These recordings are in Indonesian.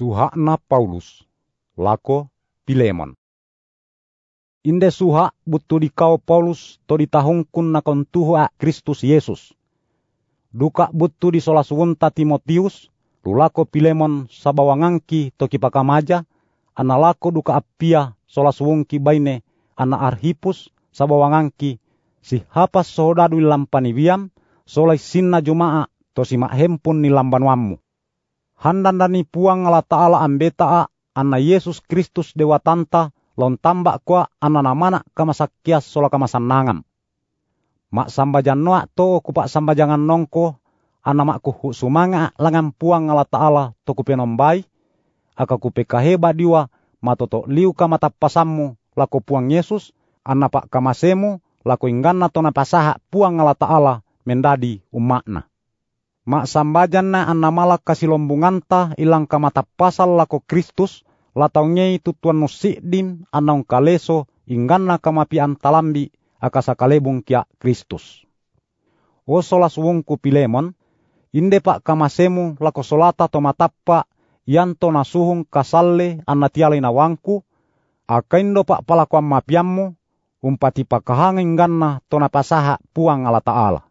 Suhakna Paulus, lako Pilemon. Inde suha butu di kau Paulus to di tahungkun na kontuha Kristus Yesus. Duka butu di sola suwunta Timotius, lulako Pilemon sabawangangki to kipakamaja, analako duka apia sola suwungki baine ana Arhipus sabawangangki si hapas sohodadu lampani biam solai sinna jumaa to si mahempun ni lambanwammu. Handandani puang ala ta'ala ambeta anna Yesus Kristus dewa tanta lon tambak kwa namana kamasakias sola kamasannangam. Mak sambajan noa to kupak sambajangan nongko anna makku hu sumanga langam puang ala ta'ala to kupenombai aka kupe kaheba diwa matoto liu kamatapasammu lako puang Yesus anna pak kamasemu lako ingganna tona pasaha puang ala ta'ala mendadi umakna. Mak sambajan na anna malak kasilombunganta ilang kamata pasal lako Kristus latau nyei tutuan nusikdim anong kaleso ingganna kamapian talambi akasa kalebung kia Kristus. O solas wongku pilemon, inde pak kamasemu lako solata tomatappa yanto nasuhung kasalle anna tialai na wangku, akaindo pak palakuan mapiammu, umpati pakahangin ganna tona pasaha puang ala ta'ala.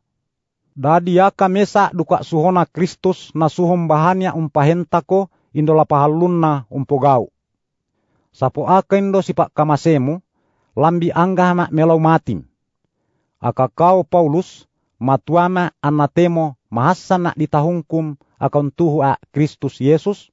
Dadi aka mesa duka suhona Kristus na suhom bahanya umpahentako indo lapahallunna umpogau. Sapo aka indo sipak kamasemu, lambi angga mak melau matim. Aka kau Paulus, matuama anatemo mahasa nak ditahungkum akan tuhu a Kristus Yesus,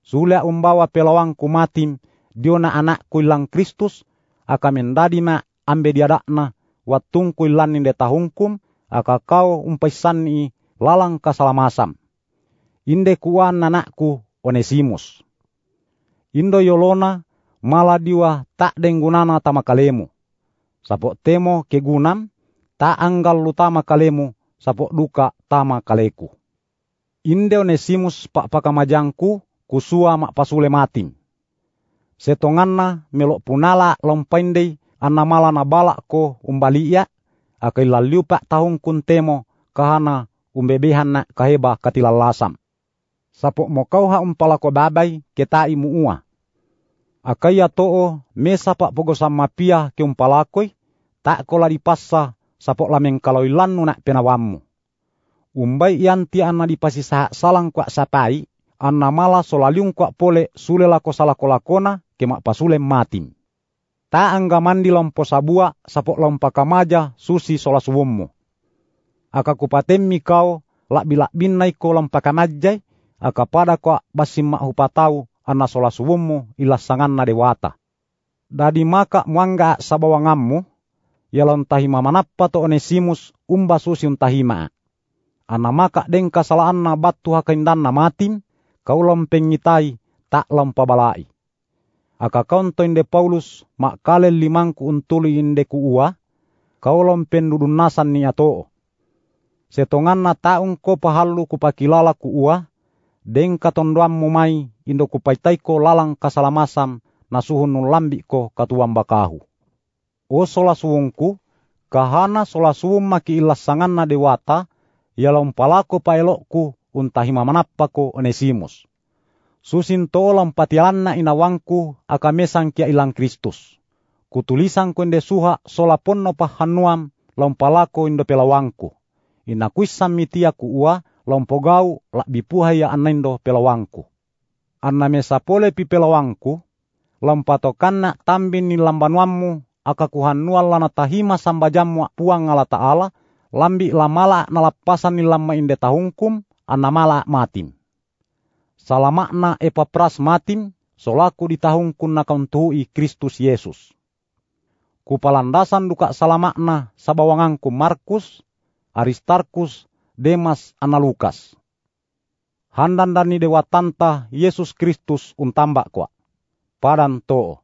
sulia umbawa pelawangku matim, diona anak kuilang Kristus, aka mendadi ma ambe diadakna, watung kuilan inde tahungkum, aka kau umpaisani lalang kasalamasam. Inde kuan anakku Onesimus. Indo yolona mala diwa tak denggunana tama kalemu. Sapo temo kegunam tak anggal lutama kalemu sapo duka tama kaleku. Inde Onesimus pak pakamajangku kusua mak pasule matim. Setonganna melok punala lompaindei anna mala na balak ko umbalia akai laliu pak tahun kun temo kahana umbebehan na kaheba katilalasam. Sapo mo kau ha umpala ko babai keta imu ua. Ya too mesa pak pogo sama ke umpalakoi tak ko ladi passa sapo lameng kalau ilan nak penawamu. Umbai yanti anna di pasi sah salang kwa sapai anna mala solaliung kwa pole sule lako salako lakona ke mak pasule matim ta angga mandi lompo sabua sapok lompa kamaja susi sola suwummu. Aka kupatemmi kau lak bilak binnai ko lompa kamajai, aka pada ko basim mak hupatau anna sola suwummu ilas sanganna dewata. Dadi maka muangga sabawangammu, yalon tahima manappa to onesimus umba susi untahima. Anna maka dengka salaanna batu hakaindanna matim, kau lompengitai tak lompa balai aka kaunto inde Paulus mak kale limangku untuli inde ku ua, kaulom pendudun nasan ni ato. Setonganna taung ko pahalu ku pakilala ku ua, deng katondoam mumai indo ku paitaiko lalang kasalamasam nasuhun nulambi ko katuam bakahu. O sola suwungku, kahana sola suwung maki ilas sanganna dewata, yalom palako paelokku untahima manappa ko onesimus susin tolam patialanna inawangku aka mesang kia ilang Kristus. Kutulisan kuende suha sola ponno pahanuam lompalako indo pelawangku. Ina kuisam mitia ku ua lompogau lak bipuha ya anendo pelawangku. Anna mesa pole pi pelawangku, lompatokanna tambin ni lambanuammu aka kuhanua lana tahima sambajamu puang ala ta'ala, lambi lamala nalapasan ni lama inde tahungkum, anna mala matim salamakna epapras matim, solaku di tahun kunna tuhi Kristus Yesus. Kupalandasan duka salamakna sabawangangku Markus, Aristarkus, Demas, Analukas. Handan dani dewa tanta Yesus Kristus untambak kwa. Padan to.